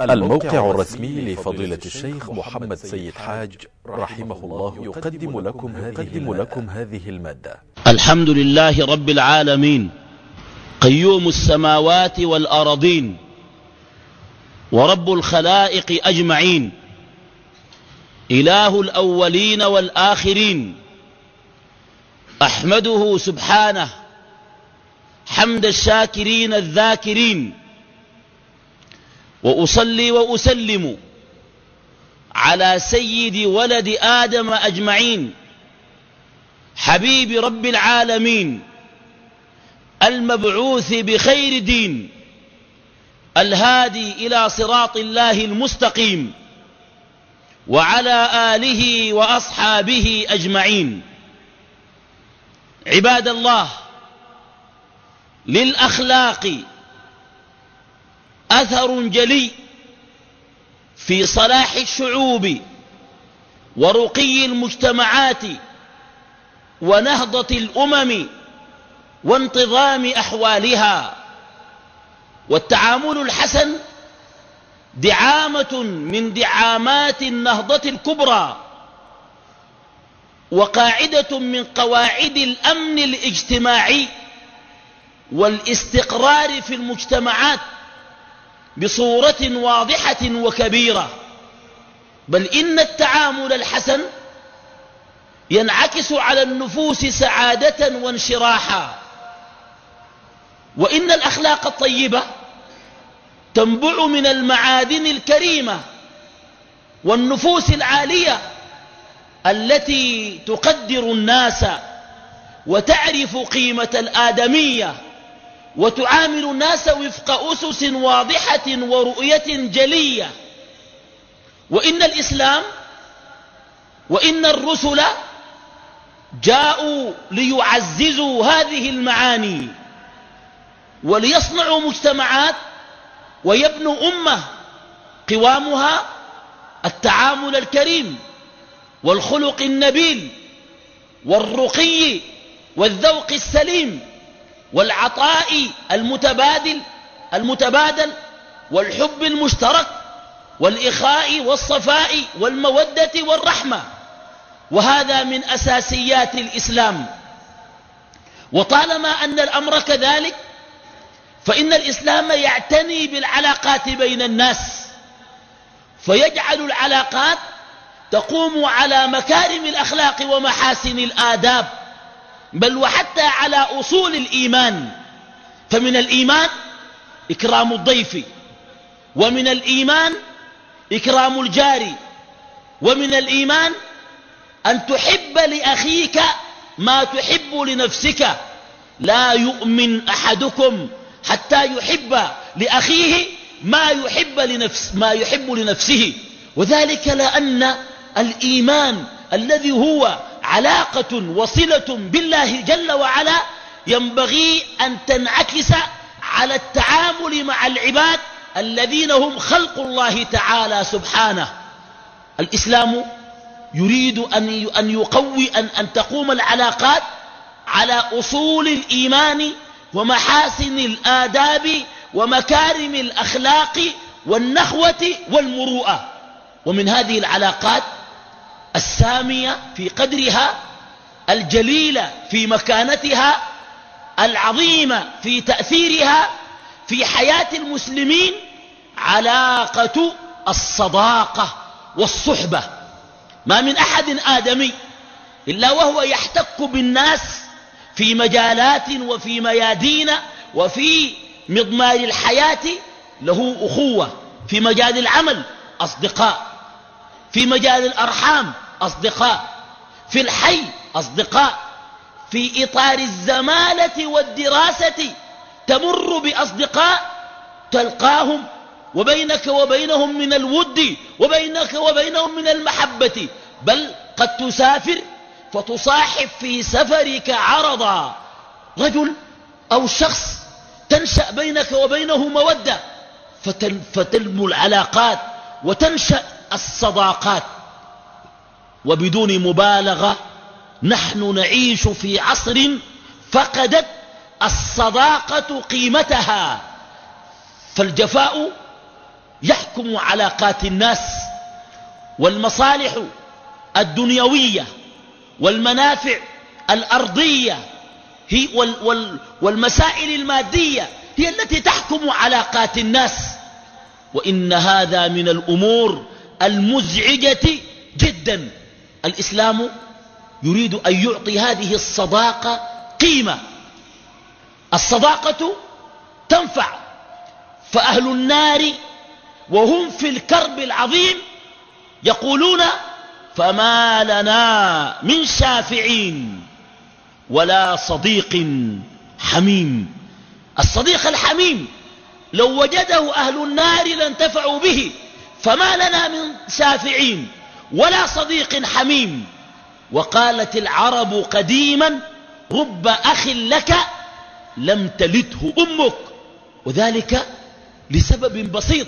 الموقع الرسمي لفضيلة الشيخ محمد سيد حاج رحمه الله يقدم لكم هذه, لكم هذه المادة. الحمد لله رب العالمين قيوم السماوات والأرضين ورب الخلائق أجمعين إله الأولين والآخرين أحمده سبحانه حمد الشاكرين الذاكرين وأصلي وأسلم على سيد ولد آدم أجمعين حبيب رب العالمين المبعوث بخير دين الهادي إلى صراط الله المستقيم وعلى آله وأصحابه أجمعين. عباد الله للأخلاق أثر جلي في صلاح الشعوب ورقي المجتمعات ونهضة الأمم وانتظام أحوالها. والتعامل الحسن دعامة من دعامات النهضة الكبرى وقاعدة من قواعد الأمن الاجتماعي والاستقرار في المجتمعات بصورة واضحة وكبيرة. بل إن التعامل الحسن ينعكس على النفوس سعادة وانشراحا. وإن الأخلاق الطيبة تنبع من المعادن الكريمة والنفوس العالية التي تقدر الناس وتعرف قيمة الآدمية وتعامل الناس وفق أسس واضحة ورؤية جلية. وإن الإسلام وإن الرسل جاءوا ليعززوا هذه المعاني وليصنعوا مجتمعات ويبنوا أمة قوامها التعامل الكريم والخلق النبيل والرقي والذوق السليم. والعطاء المتبادل المتبادل والحب المشترك والإخاء والصفاء والمودة والرحمة. وهذا من أساسيات الإسلام. وطالما أن الأمر كذلك فإن الإسلام يعتني بالعلاقات بين الناس فيجعل العلاقات تقوم على مكارم الأخلاق ومحاسن الآداب. بل وحتى على أصول الإيمان. فمن الإيمان إكرام الضيف ومن الإيمان إكرام الجار ومن الإيمان أن تحب لأخيك ما تحب لنفسك. لا يؤمن أحدكم حتى يحب لأخيه ما يحب, لنفس ما يحب لنفسه. وذلك لأن الإيمان الذي هو علاقة وصلة بالله جل وعلا ينبغي أن تنعكس على التعامل مع العباد الذين هم خلق الله تعالى سبحانه. الإسلام يريد أن يقوي أن, أن تقوم العلاقات على أصول الإيمان ومحاسن الآداب ومكارم الأخلاق والنخوة والمروءة. ومن هذه العلاقات السامية في قدرها الجليلة في مكانتها العظيمة في تأثيرها في حياة المسلمين علاقة الصداقة والصحبة. ما من أحد آدمي إلا وهو يحتك بالناس في مجالات وفي ميادين وفي مضمار الحياة له أخوة في مجال العمل أصدقاء في مجال الأرحام أصدقاء في الحي أصدقاء في إطار الزمالة والدراسة تمر بأصدقاء تلقاهم وبينك وبينهم من الود وبينك وبينهم من المحبة بل قد تسافر فتصاحب في سفرك عرضا. رجل أو شخص تنشأ بينك وبينه مودة فتنمو العلاقات وتنشأ الصداقات. وبدون مبالغة نحن نعيش في عصر فقدت الصداقة قيمتها. فالجفاء يحكم علاقات الناس والمصالح الدنيوية والمنافع الأرضية هي وال وال والمسائل المادية هي التي تحكم علاقات الناس. وإن هذا من الأمور المزعجة جدا. الإسلام يريد أن يعطي هذه الصداقة قيمة. الصداقة تنفع. فأهل النار وهم في الكرب العظيم يقولون فما لنا من شافعين ولا صديق حميم. الصديق الحميم لو وجده أهل النار لانتفعوا به فما لنا من شافعين. ولا صديق حميم. وقالت العرب قديما رب أخ لك لم تلده أمك. وذلك لسبب بسيط.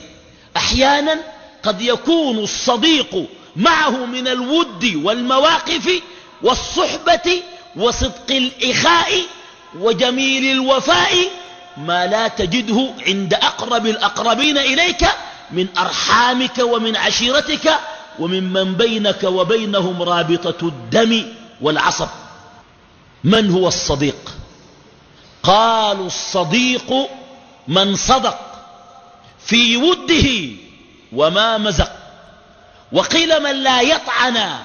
أحيانا قد يكون الصديق معه من الود والمواقف والصحبة وصدق الإخاء وجميل الوفاء ما لا تجده عند أقرب الأقربين إليك من أرحامك ومن عشيرتك وممن بينك وبينهم رابطة الدم والعصب. من هو الصديق؟ قالوا الصديق من صدق في وده وما مزق. وقيل من لا يطعن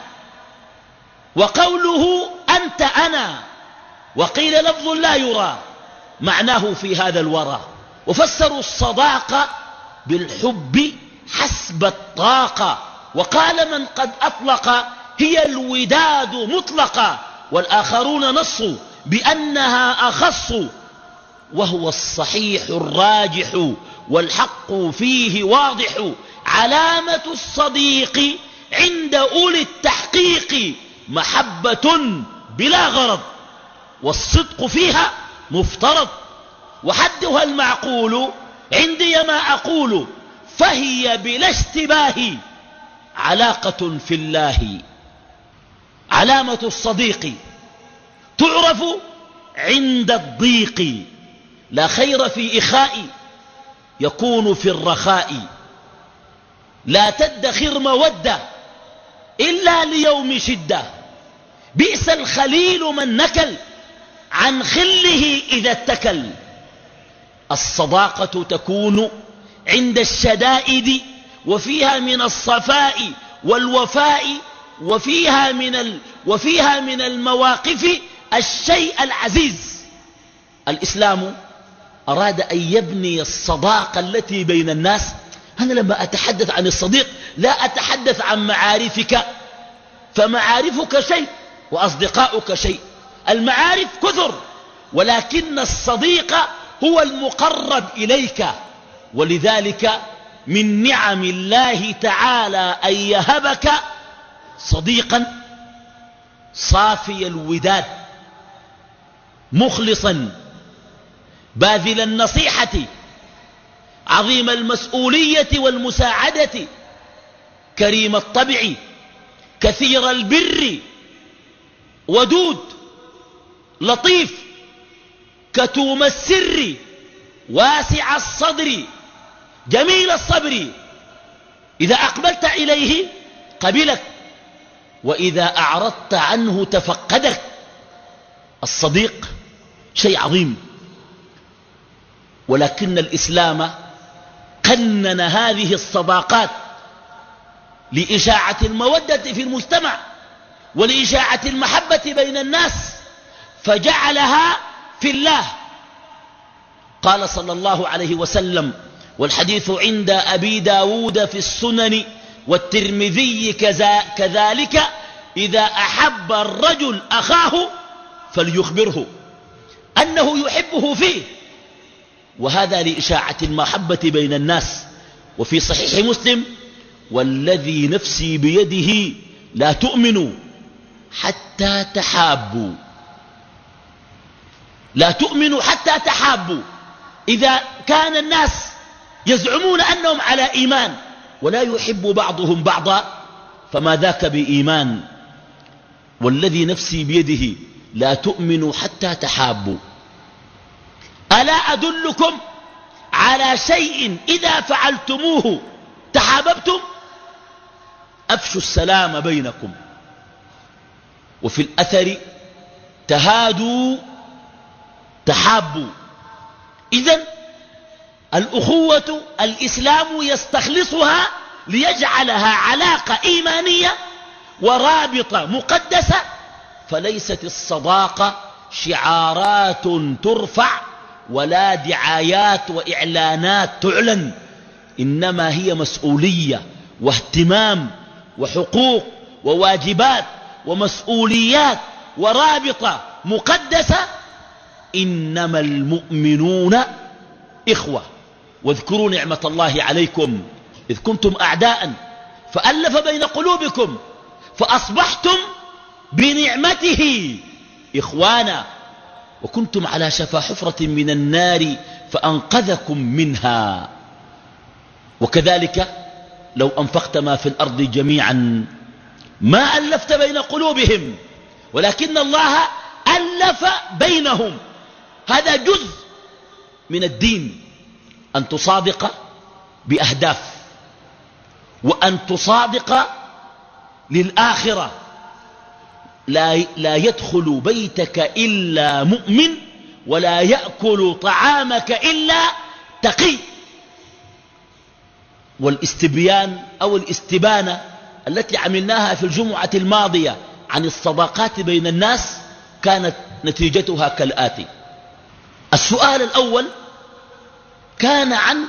وقوله أنت أنا. وقيل لفظ لا يرى معناه في هذا الورى. وفسروا الصداقة بالحب حسب الطاقة. وقال من قد أطلق هي الوداد مطلقة والآخرون نصوا بأنها أخص وهو الصحيح الراجح والحق فيه واضح علامة الصديق عند أولي التحقيق محبة بلا غرض والصدق فيها مفترض وحدها المعقول عندي ما أقول فهي بلا اشتباه علاقة في الله. علامة الصديق. تعرف عند الضيق. لا خير في إخاء يكون في الرخاء. لا تدخر مودة إلا ليوم شدة. بئس الخليل من نكل عن خله إذا اتكل. الصداقة تكون عند الشدائد وفيها من الصفاء والوفاء وفيها من, ال وفيها من المواقف الشيء العزيز. الإسلام أراد أن يبني الصداقة التي بين الناس. أنا لما أتحدث عن الصديق لا أتحدث عن معارفك. فمعارفك شيء وأصدقاؤك شيء. المعارف كثر ولكن الصديق هو المقرب إليك. ولذلك من نعم الله تعالى أن يهبك صديقا صافي الوداد مخلصا باذل النصيحة عظيم المسؤولية والمساعدة كريم الطبع كثير البر ودود لطيف كتوم السر واسع الصدر. جميل الصبر. إذا أقبلت إليه قبلك وإذا أعرضت عنه تفقدك. الصديق شيء عظيم. ولكن الإسلام قنن هذه الصداقات لإشاعة المودة في المجتمع ولإشاعة المحبة بين الناس فجعلها في الله. قال صلى الله عليه وسلم والحديث عند أبي داود في السنن والترمذي كذلك إذا أحب الرجل أخاه فليخبره أنه يحبه فيه. وهذا لإشاعة المحبة بين الناس. وفي صحيح مسلم والذي نفسي بيده لا تؤمنوا حتى تحابوا. لا تؤمنوا حتى تحابوا. إذا كان الناس يزعمون أنهم على إيمان ولا يحب بعضهم بعضا فما ذاك بإيمان؟ والذي نفسي بيده لا تؤمنوا حتى تحابوا. ألا أدلكم على شيء إذا فعلتموه تحاببتم؟ أفشوا السلام بينكم. وفي الأثر تهادوا تحابوا. إذن الأخوة الإسلام يستخلصها ليجعلها علاقة إيمانية ورابطة مقدسة فليست الصداقة شعارات ترفع ولا دعايات وإعلانات تعلن إنما هي مسؤولية واهتمام وحقوق وواجبات ومسؤوليات ورابطة مقدسة إنما المؤمنون إخوة. واذكروا نعمة الله عليكم إذ كنتم أعداء فألف بين قلوبكم فأصبحتم بنعمته إخوانا وكنتم على شفا حفرة من النار فأنقذكم منها وكذلك لو أنفقت ما في الأرض جميعا ما ألفت بين قلوبهم ولكن الله ألف بينهم. هذا جزء من الدين. أن تصادق بأهداف وأن تصادق للآخرة. لا, لا يدخل بيتك إلا مؤمن ولا يأكل طعامك إلا تقي. والاستبيان أو الاستبانة التي عملناها في الجمعة الماضية عن الصداقات بين الناس كانت نتيجتها كالآتي. السؤال الأول كان عن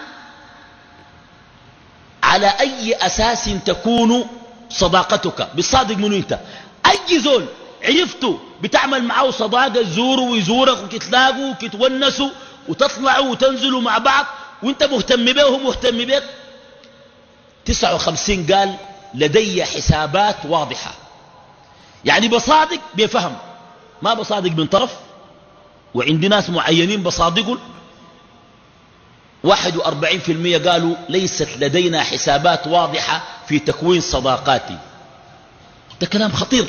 على أي أساس تكون صداقتك. بالصادق منو أنت؟ أي زول عرفته بتعمل معه صداقة تزوره ويزورك وتتلاقوا وتتونسوا وتطلعوا وتنزلوا مع بعض وأنت مهتم به وهو مهتم بك. 59 قال لدي حسابات واضحة. يعني بصادق بفهم. ما بصادق من طرف. وعندي ناس معينين بصادقهم. 41% قالوا ليست لدينا حسابات واضحة في تكوين صداقاتي. ده كلام خطير.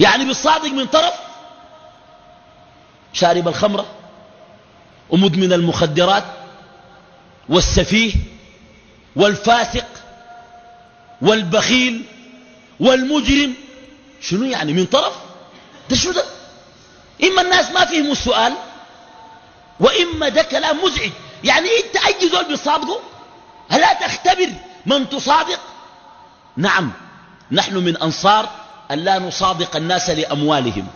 يعني بالصادق من طرف شارب الخمرة ومدمن المخدرات والسفيه والفاسق والبخيل والمجرم. شنو يعني من طرف؟ ده شنو ده؟ إما الناس ما فيهم السؤال وإما ده كلام مزعج. يعني انت اي زول بيصادقه ألا تختبر من تصادق نعم نحن من أنصار أن لا نصادق الناس لأموالهم.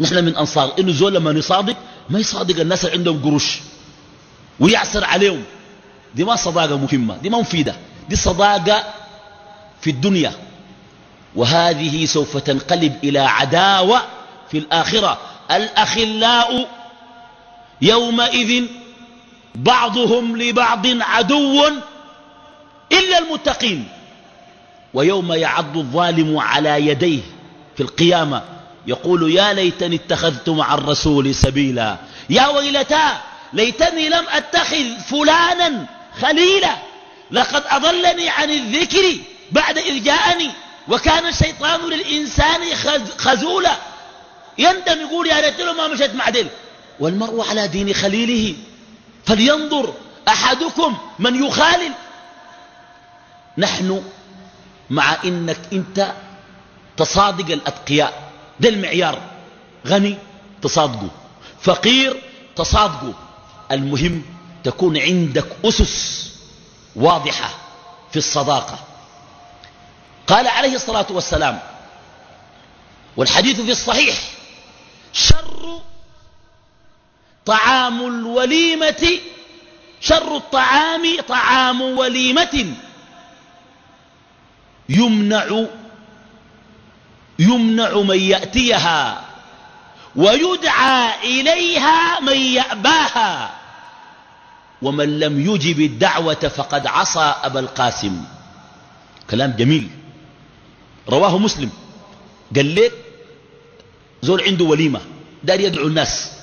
نحن من أنصار إنه زول لما يصادق ما يصادق الناس اللي عندهم قروش. ويعسر عليهم. دي ما صداقة مهمة دي ما مفيدة. دي صداقة في الدنيا. وهذه سوف تنقلب إلى عداوة في الآخرة. الأخلاء يومئذ بعضهم لبعض عدو إلا المتقين ويوم يعض الظالم على يديه في القيامة يقول يا ليتني اتخذت مع الرسول سبيلا يا ويلتا ليتني لم أتخذ فلانا خليلا لقد أضلني عن الذكر بعد إذ جاءني وكان الشيطان للإنسان خزولا يندم يقول يا ريت ما مشيت مع دل والمرء على دين خليله فلينظر أحدكم من يخالل. نحن مع إنك أنت تصادق الأتقياء. ده المعيار. غني تصادقه. فقير تصادقه. المهم تكون عندك أسس واضحة في الصداقة. قال عليه الصلاة والسلام والحديث في الصحيح شر طعام الوليمة شر الطعام طعام وليمة يمنع يمنع من يأتيها ويدعى إليها من يأباها ومن لم يجب الدعوة فقد عصى أبا القاسم. كلام جميل. رواه مسلم. قال لك زول عنده وليمة دار يدعو الناس.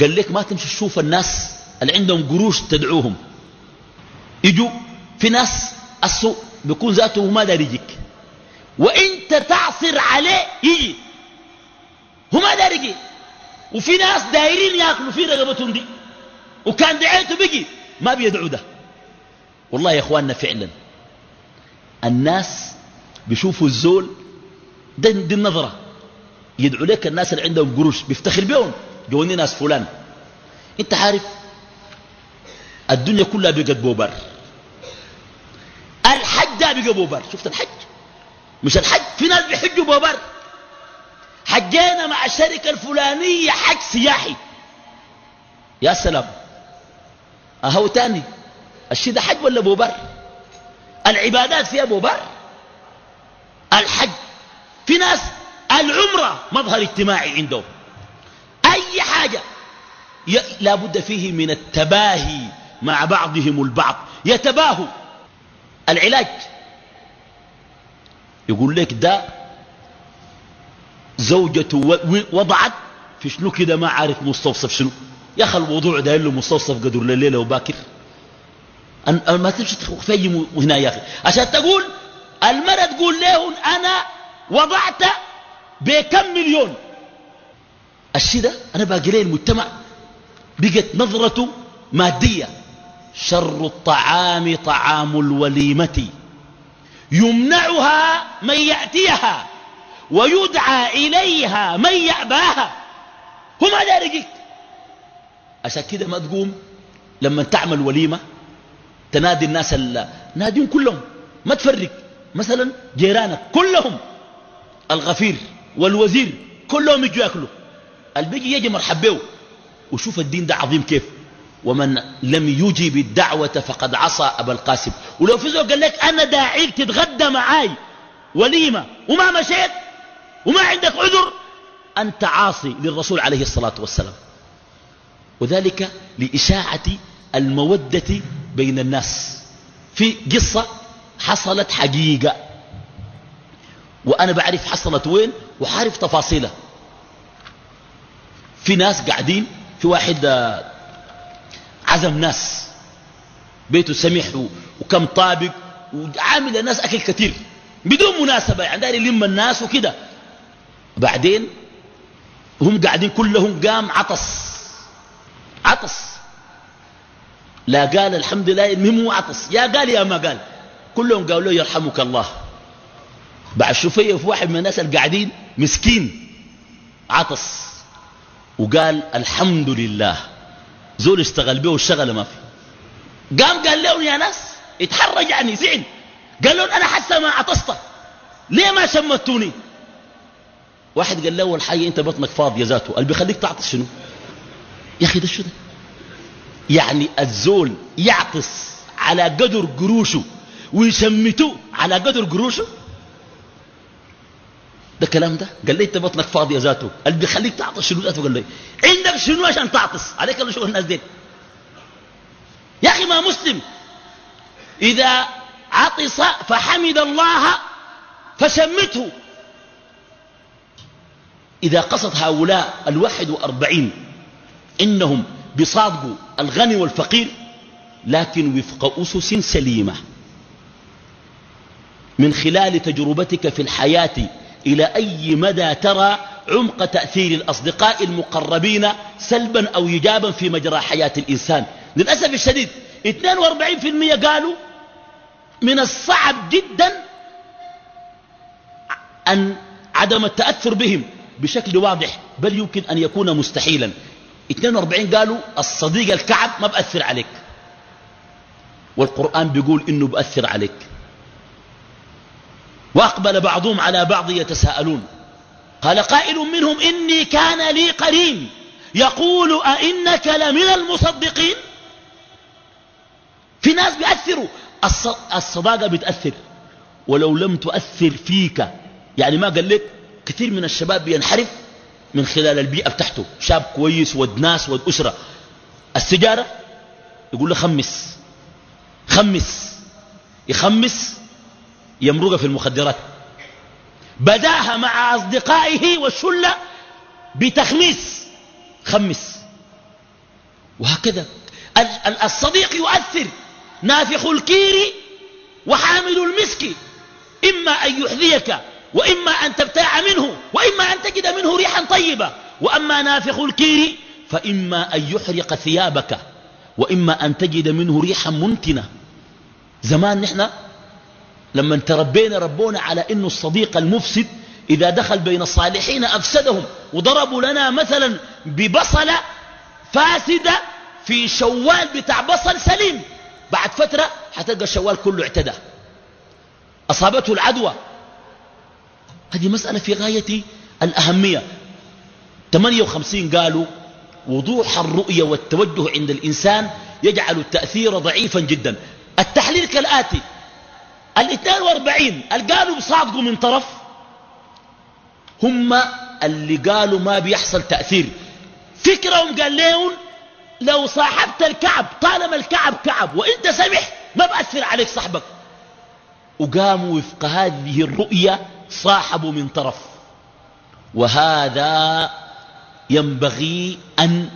قال لك ما تمشي تشوف الناس اللي عندهم قروش تدعوهم. يجوا في ناس السوء بيكون ذاته ما دار يجيك. وانت تعصر عليه يجي. هو ما دار يجي. وفي ناس دايرين ياكلوا في رقبتهم دي. وكان دعيته بيجي ما بيدعو ده. والله يا إخواننا فعلا الناس بيشوفوا الزول ده دي النظرة. يدعو لك الناس اللي عندهم قروش بيفتخر بيهم. جوني ناس فلان. انت عارف الدنيا كلها بقت بوبر. الحج ده بقى بوبر. شفت الحج؟ مش الحج في ناس بيحجوا بوبر. حجينا مع الشركة الفلانية حج سياحي. يا سلام. أهو تاني. الشي ده حج ولا بوبر؟ العبادات فيها بوبر؟ الحج. في ناس العمرة مظهر اجتماعي عندهم. أي حاجة. لا بد فيه من التباهي مع بعضهم البعض. يتباهوا. العلاج. يقول لك ده زوجته وضعت في شنو كده؟ ما عارف مستوصف شنو. يا أخي الوضوع ده له مستوصف قدر الليلة وباكر. أن ما تمشي تفهم هنا يا أخي. عشان تقول المرأة تقول لهم أنا وضعت بكم مليون. الشيء ده أنا باقي ليه المجتمع. بقت نظرته مادية. شر الطعام طعام الوليمة. يمنعها من يأتيها ويدعى إليها من يأباها. هو ما عشان كده ما تقوم لما تعمل وليمة تنادي الناس ناديهم كلهم. ما تفرق. مثلا جيرانك كلهم الغفير والوزير كلهم يجوا يأكلوا. البيجي يجي مرحب به وشوف الدين ده عظيم كيف. ومن لم يجب الدعوة فقد عصى أبا القاسم. ولو في قال لك أنا داعيك تتغدى معاي. وليمة. وما مشيت. وما عندك عذر. أنت عاصي للرسول عليه الصلاة والسلام. وذلك لإشاعة المودة بين الناس. في قصة حصلت حقيقة. وأنا بعرف حصلت وين. وحارف تفاصيلها. في ناس قاعدين في واحد آه، عزم ناس بيته سمح وكم طابق وعامل الناس أكل كثير بدون مناسبة يعني داري يلم الناس وكده. بعدين هم قاعدين كلهم قام عطس عطس. لا قال الحمد لله المهم هو عطس. يا قال يا ما قال. كلهم قالوا له يرحمك الله. بعد شوفية في واحد من الناس القاعدين مسكين عطس. وقال الحمد لله. زول اشتغل به والشغل ما في قام قال لهم يا ناس اتحرج عني زعل. قال لهم أنا حاسة ما عطست ليه ما شمتوني؟ واحد قال له حاجة أنت بطنك فاضية ذاته. اللي بيخليك تعطس شنو؟ يا أخي ده شو ده؟ يعني الزول يعطس على قدر قروشه ويشمته على قدر قروشه؟ ده كلام ده؟ قال لي انت بطنك فاضية ذاته. اللي بيخليك تعطس شنو ذاته؟ قال لي عندك شنو عشان تعطس؟ عليك الله شغل الناس دي يا أخي ما مسلم. إذا عطس فحمد الله فشمته. إذا قصد هؤلاء الواحد وأربعين إنهم بصادقوا الغني والفقير لكن وفق أسس سليمة. من خلال تجربتك في الحياة إلى أي مدى ترى عمق تأثير الأصدقاء المقربين سلبا أو إيجابا في مجرى حياة الإنسان؟ للأسف الشديد 42% قالوا من الصعب جدا أن عدم التأثر بهم بشكل واضح بل يمكن أن يكون مستحيلا. 42 قالوا الصديق الكعب ما بأثر عليك والقرآن بيقول إنه بأثر عليك. وأقبل بعضهم على بعض يتساءلون. قال قائل منهم إني كان لي قرين. يقول أئنك لمن المصدقين؟ في ناس بيأثروا. الصداقة بتأثر. ولو لم تؤثر فيك. يعني ما قال لك؟ كثير من الشباب بينحرف من خلال البيئة بتاعته. شاب كويس ود ناس ود أسرة. السجارة يقول له خمس. خمس. يخمس. يمرق في المخدرات. بداها مع أصدقائه والشلة بتخميس خمس. وهكذا. الصديق يؤثر. نافخ الكير وحامل المسك. إما أن يحذيك وإما أن تبتاع منه وإما أن تجد منه ريحا طيبة. وأما نافخ الكير فإما أن يحرق ثيابك وإما أن تجد منه ريحا منتنة. زمان نحن لما تربينا ربونا على إنه الصديق المفسد إذا دخل بين الصالحين أفسدهم وضربوا لنا مثلا ببصلة فاسدة في شوال بتاع بصل سليم. بعد فترة حتلقى الشوال كله اعتدى. أصابته العدوى. هذه مسألة في غاية الأهمية. 58 قالوا وضوح الرؤية والتوجه عند الإنسان يجعل التأثير ضعيفا جدا. التحليل كالآتي. الاثنان واربعين اللي قالوا بصادقوا من طرف هم اللي قالوا ما بيحصل تأثير. فكرهم قال لهم لو صاحبت الكعب طالما الكعب كعب وإنت سمح ما بأثر عليك صاحبك. وقاموا وفق هذه الرؤية صاحبوا من طرف. وهذا ينبغي أن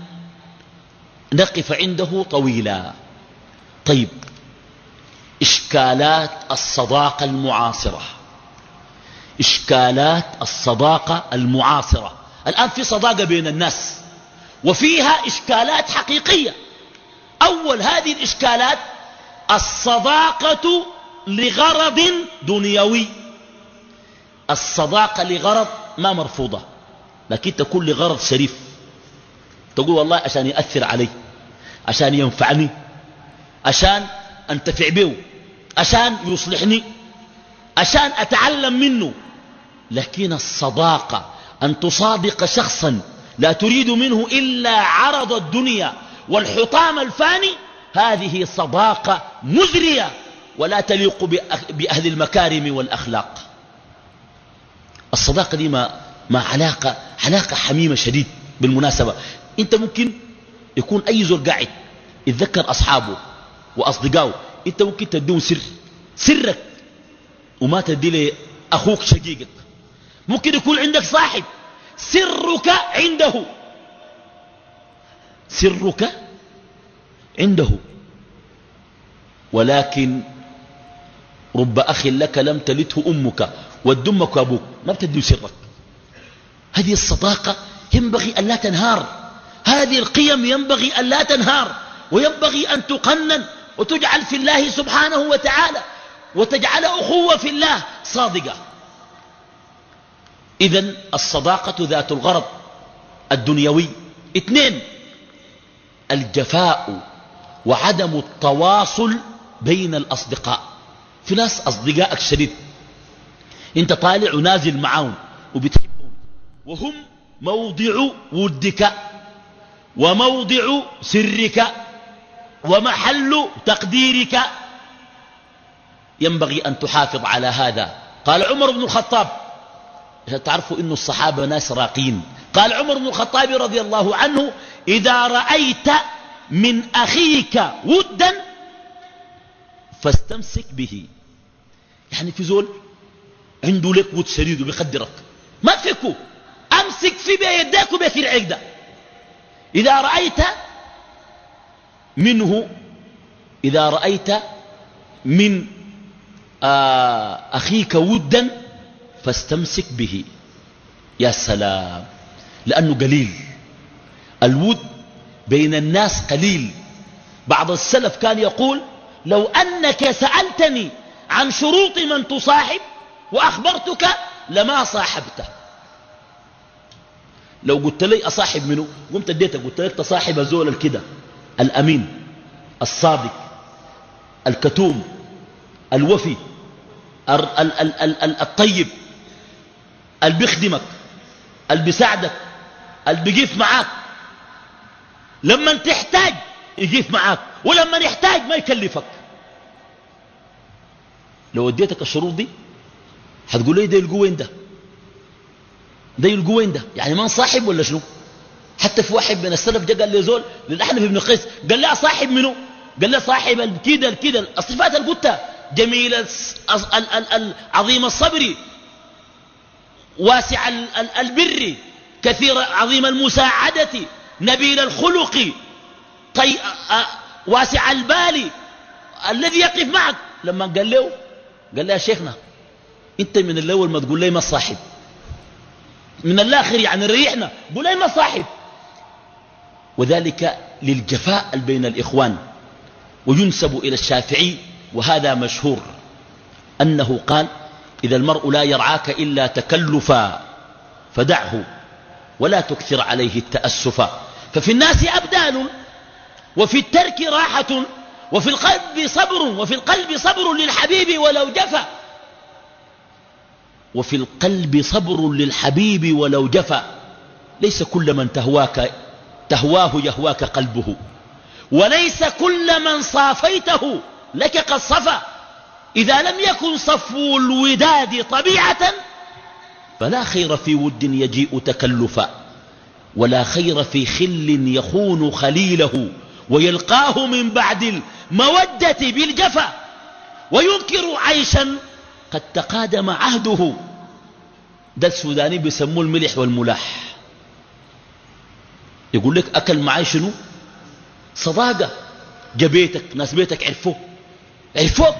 نقف عنده طويلا. طيب إشكالات الصداقة المعاصرة. إشكالات الصداقة المعاصرة. الآن في صداقة بين الناس وفيها إشكالات حقيقية. أول هذه الإشكالات الصداقة لغرض دنيوي. الصداقة لغرض ما مرفوضة لكن تكون لغرض شريف. تقول والله عشان يأثر علي عشان ينفعني عشان أنتفع به. عشان يصلحني عشان أتعلم منه. لكن الصداقة أن تصادق شخصا لا تريد منه إلا عرض الدنيا والحطام الفاني هذه صداقة مزرية ولا تليق بأهل المكارم والأخلاق. الصداقة دي ما, ما علاقة علاقة حميمة شديد بالمناسبة. أنت ممكن يكون أي زور قاعد يتذكر أصحابه وأصدقائه إنت ممكن تدون سر. سرك. وما تدي لأخوك شقيقك. ممكن يكون عندك صاحب. سرك عنده. سرك عنده. ولكن رب أخ لك لم تلته أمك ودمك أبوك. ما بتدي سرك. هذه الصداقة ينبغي أن لا تنهار. هذه القيم ينبغي أن لا تنهار. وينبغي أن تقنن. وتجعل في الله سبحانه وتعالى وتجعل أخوة في الله صادقة. إذا الصداقة ذات الغرض الدنيوي. اثنين الجفاء وعدم التواصل بين الأصدقاء. في ناس أصدقائك شديد. انت طالع ونازل معاهم وبتحبهم. وهم موضع ودك وموضع سرك ومحل تقديرك ينبغي أن تحافظ على هذا. قال عمر بن الخطاب تعرفوا إن الصحابة ناس راقين. قال عمر بن الخطاب رضي الله عنه إذا رأيت من أخيك ودا فاستمسك به. يعني في زول عنده لك ود شديد وبيقدرك ما تفكه أمسك في بيديك وبيفرعك ده. إذا رأيت منه إذا رأيت من آه، أخيك ودا فاستمسك به. يا سلام. لأنه قليل. الود بين الناس قليل. بعض السلف كان يقول لو أنك سألتني عن شروط من تصاحب وأخبرتك لما صاحبته لو قلت لي أصاحب منه قمت اديتك قلت لك تصاحب زول الكده. الأمين الصادق الكتوم الوفي الطيب اللي بيخدمك اللي بيساعدك اللي بيقف معاك. لما تحتاج يقف معاك ولما يحتاج ما يكلفك. لو اديتك الشروط دي هتقول لي ده يلقوا وين ده؟ ده يلقوا وين ده؟ يعني ما نصاحب ولا شنو؟ حتى في واحد من السلف جاء قال لي زول للأحنف بن قيس قال لي صاحب منه قال لي صاحب الكيده الكيده الصفات اللي قلتها جميل عظيم الصبر واسع البر كثير عظيم المساعدة نبيل الخلق طي... واسع البال الذي يقف معك. لما قال له قال له يا شيخنا أنت من الأول ما تقول لي ما صاحب من الآخر يعني ريحنا قول لي ما صاحب وذلك للجفاء بين الإخوان وينسب إلى الشافعي وهذا مشهور أنه قال إذا المرء لا يرعاك إلا تكلفا فدعه ولا تكثر عليه التأسفا ففي الناس أبدال وفي الترك راحة وفي القلب صبر وفي القلب صبر للحبيب ولو جفا وفي القلب صبر للحبيب ولو جفا ليس كل من تهواك تهواه يهواك قلبه. وليس كل من صافيته لك قد صفى. إذا لم يكن صفو الوداد طبيعة فلا خير في ود يجيء تكلفا. ولا خير في خل يخون خليله. ويلقاه من بعد المودة بالجفا. وينكر عيشا قد تقادم عهده. ده السوداني بيسموه الملح والملاح. يقول لك أكل معي شنو؟ صداقة. جبيتك ناس بيتك عرفوه. عرفوك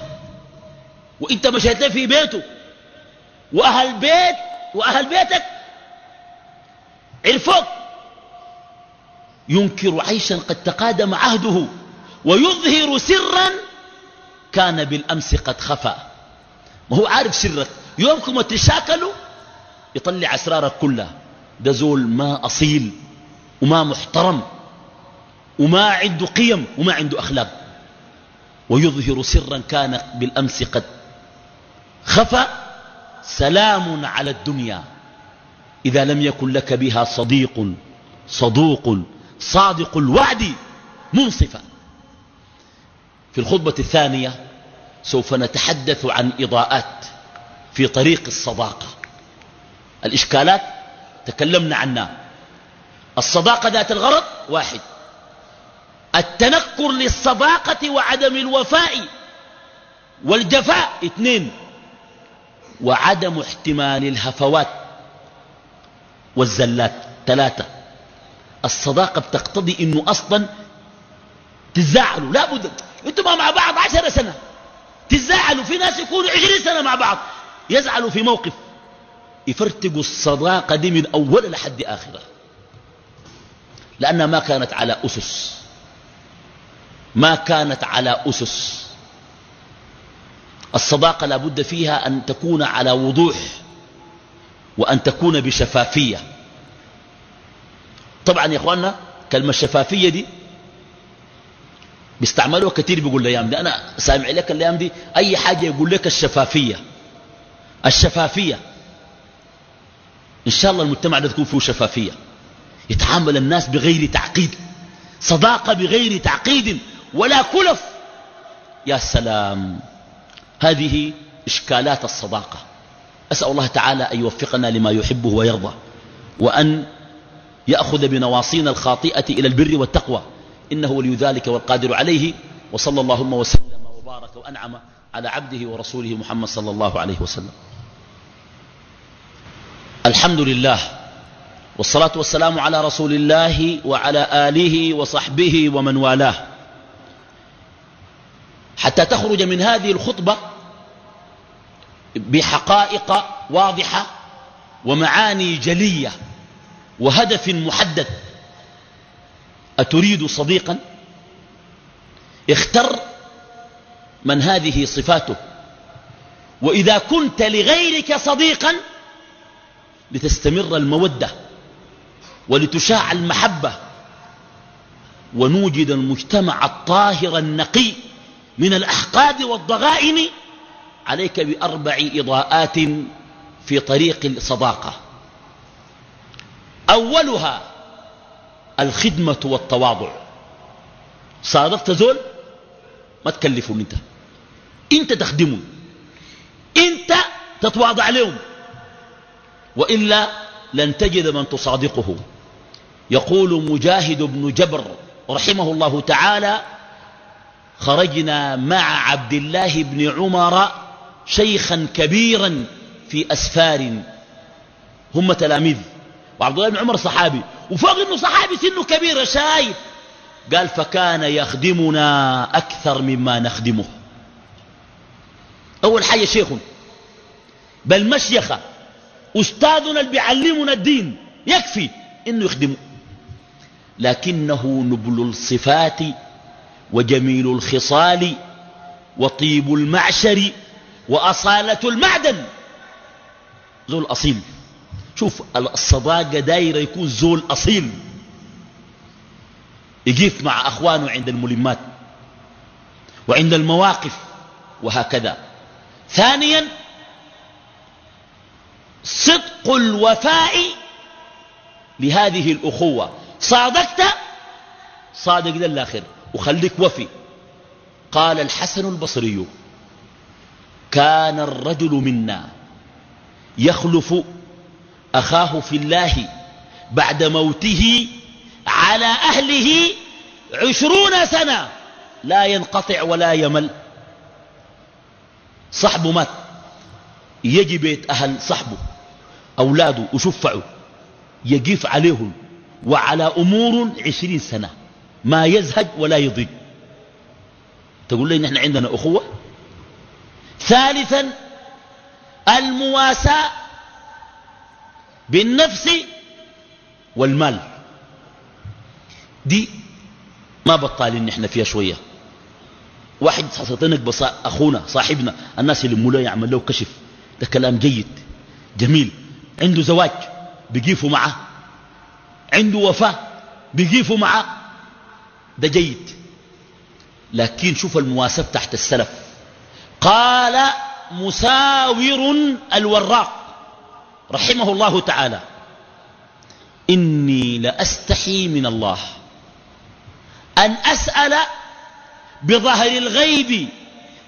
وإنت مشيت في بيته. وأهل بيت وأهل بيتك. عرفوك ينكر عيشا قد تقادم عهده ويظهر سرا كان بالأمس قد خفى. ما هو عارف سرك. يومكم تشاكلوا يطلع أسرارك كلها. ده زول ما أصيل. وما محترم وما عنده قيم وما عنده أخلاق. ويظهر سرا كان بالأمس قد خفى سلام على الدنيا. إذا لم يكن لك بها صديق صدوق صادق الوعد منصفا. في الخطبة الثانية سوف نتحدث عن إضاءات في طريق الصداقة. الإشكالات تكلمنا عنها. الصداقة ذات الغرض واحد. التنكر للصداقة وعدم الوفاء والجفاء اثنين. وعدم احتمال الهفوات والزلات ثلاثة. الصداقة بتقتضي إنه أصلا تزعلوا. لا بد أنتم مع بعض عشر سنة. تزعلوا. في ناس يكونوا عشرين سنة مع بعض. يزعلوا في موقف. يفرتقوا الصداقة دي من أول لحد آخرها لأنها ما كانت على أسس. ما كانت على أسس. الصداقة لا بد فيها أن تكون على وضوح وأن تكون بشفافية. طبعا يا إخواننا كلمة الشفافية دي بيستعملوها كثير بيقول الأيام دي. أنا سامع لك الأيام دي أي حاجة يقول لك الشفافية. الشفافية. إن شاء الله المجتمع ده تكون فيه شفافية. يتعامل الناس بغير تعقيد. صداقة بغير تعقيد ولا كلف. يا سلام هذه إشكالات الصداقة. أسأل الله تعالى أن يوفقنا لما يحبه ويرضى وأن يأخذ بنواصينا الخاطئة إلى البر والتقوى. إنه ولي ذلك والقادر عليه وصلى اللهم وسلم وبارك وأنعم على عبده ورسوله محمد صلى الله عليه وسلم. الحمد لله والصلاة والسلام على رسول الله وعلى آله وصحبه ومن والاه. حتى تخرج من هذه الخطبة بحقائق واضحة ومعاني جلية وهدف محدد. أتريد صديقا؟ اختر من هذه صفاته. وإذا كنت لغيرك صديقا لتستمر المودة. ولتشاع المحبة ونوجد المجتمع الطاهر النقي من الأحقاد والضغائن عليك بأربع إضاءات في طريق الصداقة. أولها الخدمة والتواضع. صادفت زول؟ ما تكلفهم انت انت تخدمه. انت تتواضع لهم. وإلا لن تجد من تصادقه. يقول مجاهد بن جبر رحمه الله تعالى خرجنا مع عبد الله بن عمر شيخا كبيرا في أسفار هم تلاميذ. وعبد الله بن عمر صحابي. وفوق إنه صحابي سنه كبير شايف قال فكان يخدمنا أكثر مما نخدمه. أول حاجة شيخ. بل مشيخة. أستاذنا اللي بيعلمنا الدين. يكفي إنه يخدمه. لكنه نبل الصفات وجميل الخصال وطيب المعشر وأصالة المعدن. زول أصيل شوف الصداقة دايرة يكون زول أصيل يجيف مع أخوانه عند الملمات وعند المواقف وهكذا. ثانيا صدق الوفاء لهذه الأخوة. صادقت؟ صادق للآخر وخليك وفي. قال الحسن البصري كان الرجل منا يخلف أخاه في الله بعد موته على أهله عشرون سنة. لا ينقطع ولا يمل. صحبه مات. يجي بيت أهل صحبه أولاده وشفعوا. يقف عليهم. وعلى أمور عشرين سنة ما يزهج ولا يضيق تقول لي نحن عندنا أخوة؟ ثالثا المواساة بالنفس والمال. دي ما بطالين نحن فيها شوية. واحد سطنك بص أخونا صاحبنا الناس اللي مولا يعمل له كشف. ده كلام جيد جميل عنده زواج بيقيفوا معه. عنده وفاة بيقيفوا معه ده جيد. لكن شوف المواساة تحت السلف. قال مساور الوراق رحمه الله تعالى إني لأستحي من الله أن أسأل بظهر الغيب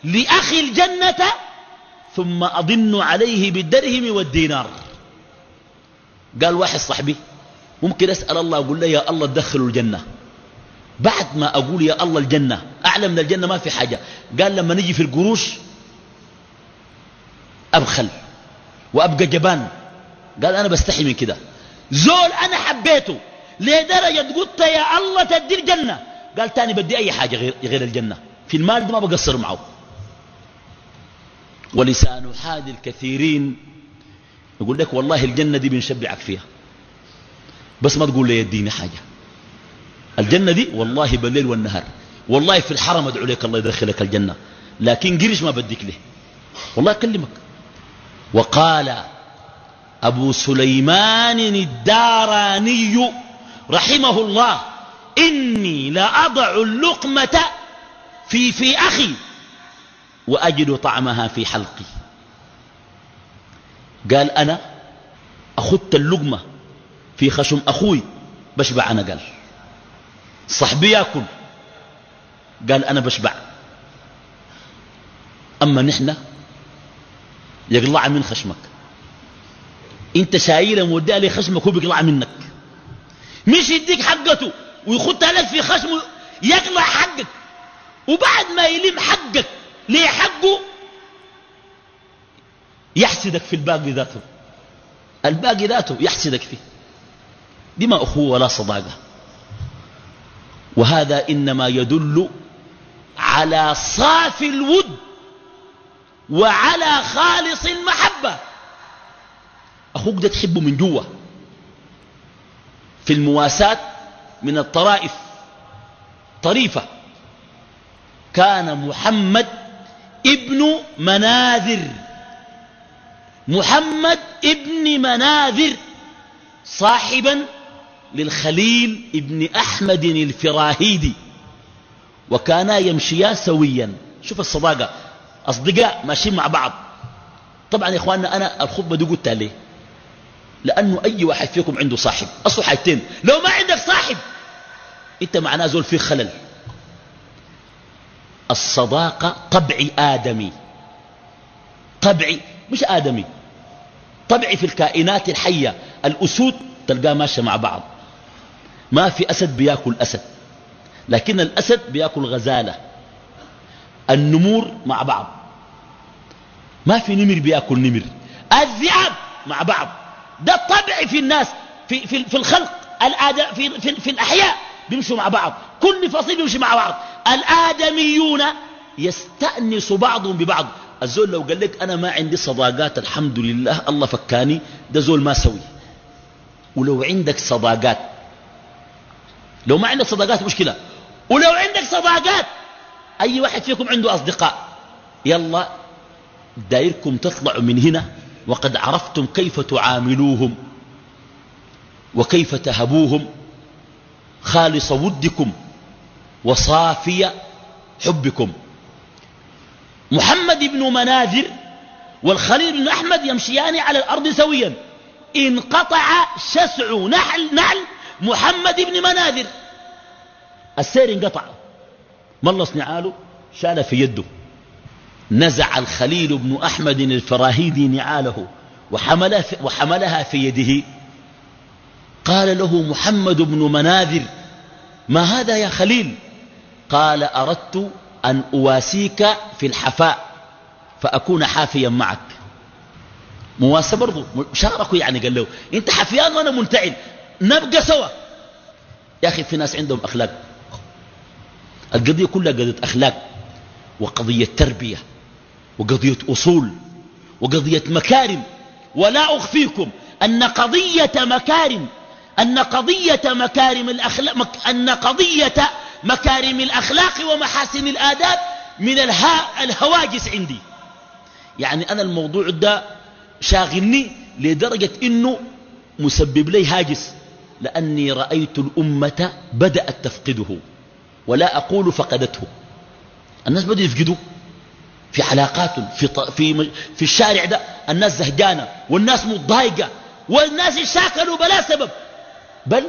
لأخي الجنة ثم أضن عليه بالدرهم والدينار. قال واحد صاحبي ممكن أسأل الله أقول له يا الله دخلوا الجنة. بعد ما أقول يا الله الجنة أعلى من الجنة ما في حاجة. قال لما نجي في القروش أبخل وأبقى جبان. قال أنا بستحي من كده. زول أنا حبيته لدرجة قلت يا الله تدي الجنة قال تاني بدي أي حاجة غير, غير الجنة. في المال ده ما بقصر معه. ولسان حال الكثيرين يقول لك والله الجنة دي بنشبعك فيها. بس ما تقول لي يديني حاجة. الجنة دي والله بالليل والنهار. والله في الحرم ادعو لك الله يدخلك الجنة. لكن قرش ما بديك له والله أكلمك. وقال أبو سليمان الداراني رحمه الله إني لأضع اللقمة في في أخي وأجد طعمها في حلقي. قال أنا أخذت اللقمة في خشم أخوي بشبع أنا قال. صحبي ياكل. قال أنا بشبع. أما نحن يقلع من خشمك. أنت شايله موديها لي خشمك هو بيقلع منك. مش يديك حقته ويخدها لك في خشمه يقلع حقك. وبعد ما يلم حقك ليه حقه يحسدك في الباقي ذاته. الباقي ذاته يحسدك فيه. دي ما أخوة ولا صداقة. وهذا إنما يدل على صاف الود وعلى خالص المحبة. أخوك ده تحبه من جوه في المواساة من الطرائف. طريفة. كان محمد ابن مناذر. محمد ابن مناذر صاحبا للخليل ابن أحمد الفراهيدي. وكانا يمشيا سويا. شوف الصداقة أصدقاء ماشيين مع بعض. طبعا يا إخواننا أنا الخطبة دي قلتها ليه؟ لأنه أي واحد فيكم عنده صاحب. أصل حاجتين لو ما عندك صاحب أنت معناه زول فيه خلل. الصداقة طبع آدمي. طبعي مش آدمي. طبعي في الكائنات الحية. الأسود تلقاه ماشية مع بعض. ما في أسد بيأكل أسد لكن الأسد بيأكل غزالة. النمور مع بعض. ما في نمر بيأكل نمر. الذئاب مع بعض. ده الطبع في الناس في, في, في الخلق. الآدم في, في, في الأحياء بيمشوا مع بعض. كل فصيل بيمشي مع بعض. الآدميون يستأنس بعضهم ببعض. الزول لو قال لك أنا ما عندي صداقات الحمد لله الله فكاني ده زول ما سوي. ولو عندك صداقات لو ما عندك صداقات مشكلة. ولو عندك صداقات أي واحد فيكم عنده أصدقاء يلا دايركم تطلعوا من هنا وقد عرفتم كيف تعاملوهم وكيف تهبوهم. خالص ودكم وصافي حبكم. محمد بن مناذر والخليل بن أحمد يمشيان على الأرض سويا. انقطع شسع نحل نعل محمد بن مناذر. السير انقطع. ملص نعاله شال في يده. نزع الخليل بن أحمد الفراهيدي نعاله وحملها في يده. قال له محمد بن مناذر ما هذا يا خليل؟ قال أردت أن أواسيك في الحفاء فأكون حافيا معك. مواسى برضو شاركوا يعني قال له أنت حفيان وأنا منتعل. نبقى سوا. يا أخي في ناس عندهم أخلاق. القضية كلها قضية أخلاق وقضية تربية وقضية أصول وقضية مكارم. ولا أخفيكم أن قضية مكارم أن قضية مكارم الأخلاق أن قضية مكارم الأخلاق ومحاسن الآداب من الها الهواجس عندي. يعني أنا الموضوع ده شاغلني لدرجة إنه مسبب لي هاجس. لأني رأيت الأمة بدأت تفقده ولا أقول فقدته. الناس بدأوا يفقدوا في علاقات في, في, في الشارع ده الناس زهجانة والناس متضايقة والناس شاكلوا بلا سبب. بل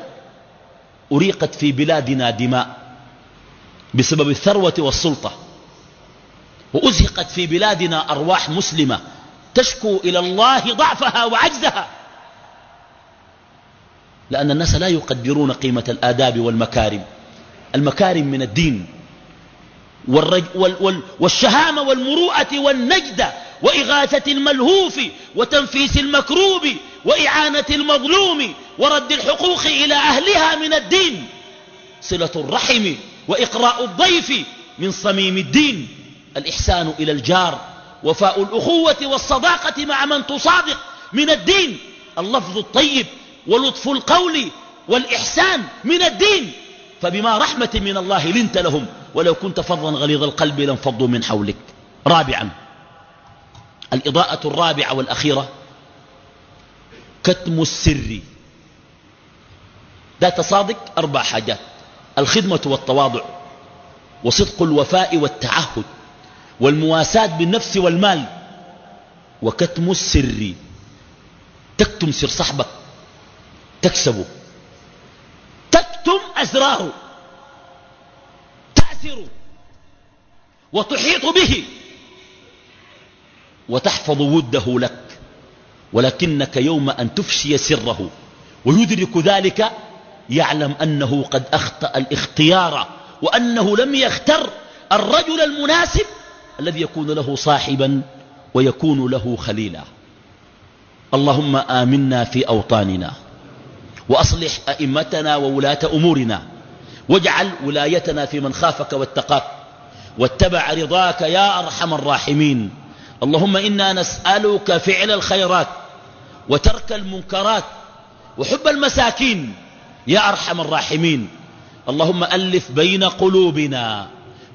أريقت في بلادنا دماء بسبب الثروة والسلطة وأزهقت في بلادنا أرواح مسلمة تشكو إلى الله ضعفها وعجزها. لأن الناس لا يقدرون قيمة الآداب والمكارم. المكارم من الدين والرج وال وال والشهامة والمروءة والنجدة وإغاثة الملهوف وتنفيس المكروب وإعانة المظلوم ورد الحقوق إلى أهلها من الدين. صلة الرحم وإقراء الضيف من صميم الدين. الإحسان إلى الجار وفاء الأخوة والصداقة مع من تصادق من الدين. اللفظ الطيب ولطف القول والإحسان من الدين فبما رحمة من الله لنت لهم. ولو كنت فظا غليظ القلب لانفضوا من حولك. رابعا الإضاءة الرابعة والأخيرة كتم السر. ذات صادق أربع حاجات الخدمة والتواضع وصدق الوفاء والتعهد والمواساة بالنفس والمال وكتم السر. تكتم سر صاحبك. تكسبه. تكتم أسراره تأثر وتحيط به. وتحفظ وده لك. ولكنك يوم أن تفشي سره. ويدرك ذلك يعلم أنه قد أخطأ الاختيار. وأنه لم يختر الرجل المناسب الذي يكون له صاحبا ويكون له خليلا. اللهم آمنا في أوطاننا. وأصلح أئمتنا وولاة أمورنا. واجعل ولايتنا في من خافك واتقاك. واتبع رضاك يا أرحم الراحمين. اللهم إنا نسألك فعل الخيرات وترك المنكرات وحب المساكين يا أرحم الراحمين. اللهم ألف بين قلوبنا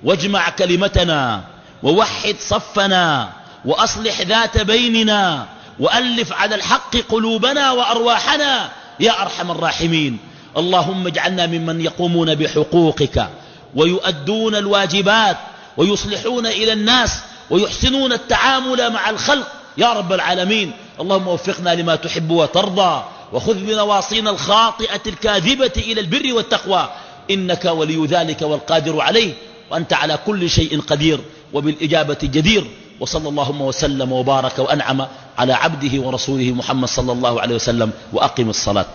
واجمع كلمتنا ووحد صفنا وأصلح ذات بيننا وألف على الحق قلوبنا وأرواحنا يا أرحم الراحمين. اللهم اجعلنا ممن يقومون بحقوقك ويؤدون الواجبات ويصلحون إلى الناس ويحسنون التعامل مع الخلق. يا رب العالمين اللهم وفقنا لما تحب وترضى وخذ بنواصينا الخاطئة الكاذبة إلى البر والتقوى. إنك ولي ذلك والقادر عليه وأنت على كل شيء قدير وبالإجابة جدير. وصلى اللهم وسلم وبارك وأنعم على عبده ورسوله محمد صلى الله عليه وسلم وأقم الصلاة.